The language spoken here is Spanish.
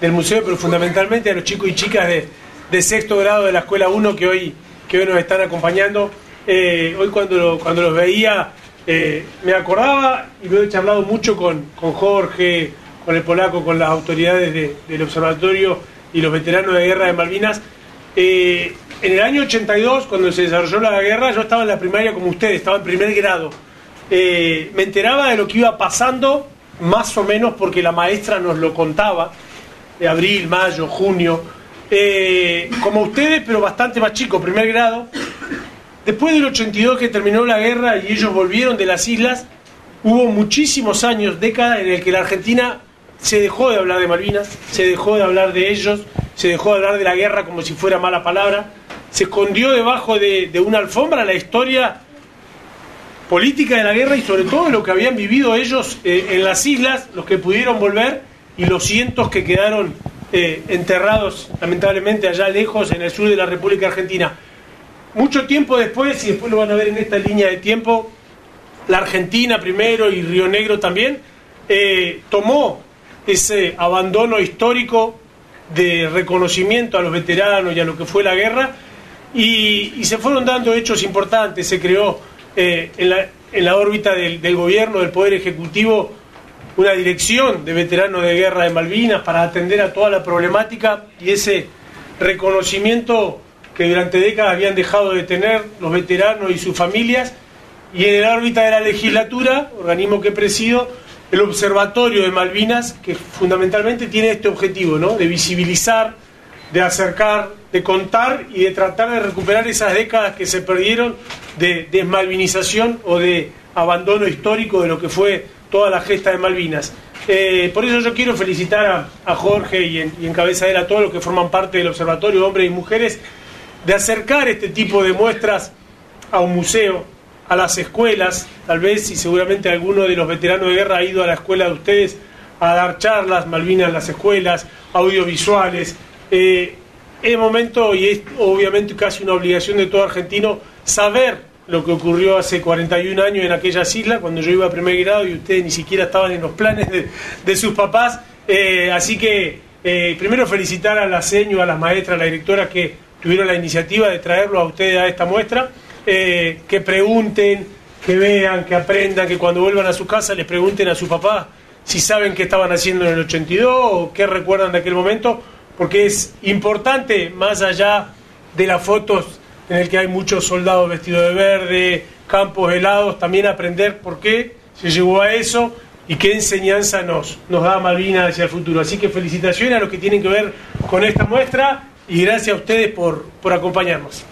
del museo, pero fundamentalmente a los chicos y chicas de, de sexto grado de la Escuela 1 que hoy, que hoy nos están acompañando. Eh, hoy cuando, cuando los veía eh, me acordaba y lo he charlado mucho con, con Jorge, con el polaco, con las autoridades del observatorio y los veteranos de guerra de Malvinas. Eh, en el año 82, cuando se desarrolló la guerra, yo estaba en la primaria como ustedes, estaba en primer grado. me enteraba de lo que iba pasando, más o menos porque la maestra nos lo contaba, de abril, mayo, junio, como ustedes, pero bastante más chico, primer grado. Después del 82 que terminó la guerra y ellos volvieron de las islas, hubo muchísimos años, décadas, en el que la Argentina se dejó de hablar de Malvinas, se dejó de hablar de ellos, se dejó de hablar de la guerra como si fuera mala palabra, se escondió debajo de, una alfombra la historia política de la guerra y sobre todo lo que habían vivido ellos eh, en las islas, los que pudieron volver y los cientos que quedaron eh, enterrados lamentablemente allá lejos en el sur de la República Argentina. Mucho tiempo después, y después lo van a ver en esta línea de tiempo, la Argentina primero y Río Negro también, eh, tomó ese abandono histórico de reconocimiento a los veteranos y a lo que fue la guerra y, se fueron dando hechos importantes. Se creó eh, en, la, en, la, órbita del, del, gobierno, del Poder Ejecutivo, una dirección de veteranos de guerra de Malvinas para atender a toda la problemática y ese reconocimiento que durante décadas habían dejado de tener los veteranos y sus familias, y en la órbita de la legislatura, organismo que presido, el Observatorio de Malvinas, que fundamentalmente tiene este objetivo, ¿no? de visibilizar, de acercar, de contar y de tratar de recuperar esas décadas que se perdieron de desmalvinización o de abandono histórico de lo que fue toda la gesta de Malvinas. Eh, por eso yo quiero felicitar a, Jorge y en, cabeza de él a todos los que forman parte del observatorio, hombres y mujeres, de acercar este tipo de muestras a un museo, a las escuelas, tal vez y seguramente alguno de los veteranos de guerra ha ido a la escuela de ustedes a dar charlas, Malvinas en las escuelas, audiovisuales. Eh, es momento y es obviamente casi una obligación de todo argentino saber lo que ocurrió hace 41 años en aquellas islas, cuando yo iba a primer grado y ustedes ni siquiera estaban en los planes de, sus papás. Eh, así que eh, primero felicitar a la seño, a las maestras, a la directora que tuvieron la iniciativa de traerlo a ustedes a esta muestra, eh, que pregunten, que vean, que aprendan, que cuando vuelvan a su casa les pregunten a su papá si saben qué estaban haciendo en el 82 o qué recuerdan de aquel momento, porque es importante, más allá de las fotos en el que hay muchos soldados vestidos de verde, campos helados, también aprender por qué se llegó a eso y qué enseñanza nos, nos da Malvinas hacia el futuro. Así que felicitaciones a los que tienen que ver con esta muestra y gracias a ustedes por, por acompañarnos.